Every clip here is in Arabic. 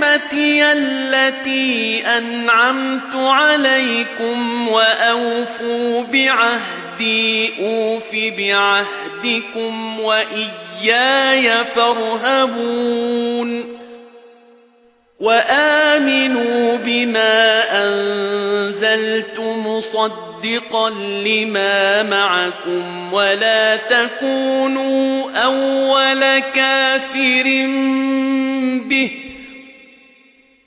نِعْمَتِيَ الَّتِي أَنْعَمْتُ عَلَيْكُمْ وَأَوْفُوا بِعَهْدِي أُوفِ بِعَهْدِكُمْ وَإِيَّايَ فَارْهَبُونِ. وَآمِنُوا بِمَا أَنزَلْتُ مُصَدِّقًا لِمَا مَعَكُمْ وَلَا تَكُونُوا أَوَّلَ كَافِرٍ بِهِ.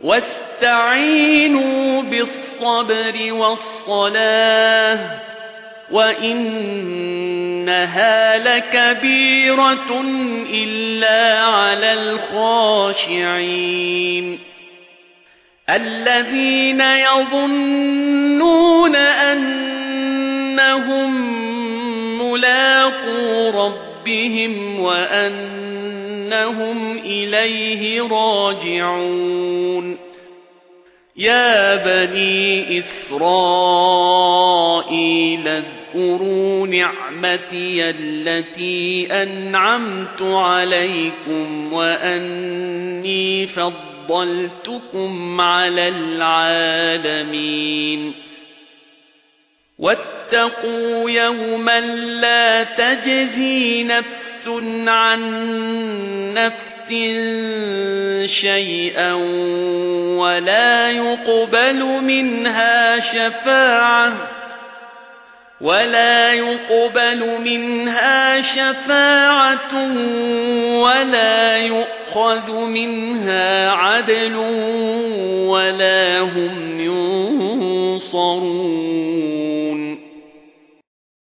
وَاسْتَعِينُوا بِالصَّبْرِ وَالصَّلَاةِ وَإِنَّهَا لَكَبِيرَةٌ إِلَّا عَلَى الْخَاشِعِينَ. الَّذِينَ يَظُنُّونَ أَنَّهُم مُّلَاقُو رَبِّهِمْ وَأَنَّهُمْ إِلَيْهِ رَاجِعُونَ. يَا بَنِي إِسْرَائِيلَ اذْكُرُوا نِعْمَتِيَ الَّتِي أَنْعَمْتُ عَلَيْكُمْ وَأَنِّي فَضَّلْتُكُمْ عَلَى الْعَالَمِينَ. وَاتَّقُوا يَوْمًا لَّا تَجْزِي نَفْسٌ عَن نَّفْسٍ شَيْئًا وَلَا يُقْبَلُ مِنْهَا شَفَاعَةٌ وَلَا يُقْبَلُ مِنْهَا شَفَاعَةٌ وَلَا يُؤْخَذُ مِنْهَا عَدْلٌ وَلَا هُمْ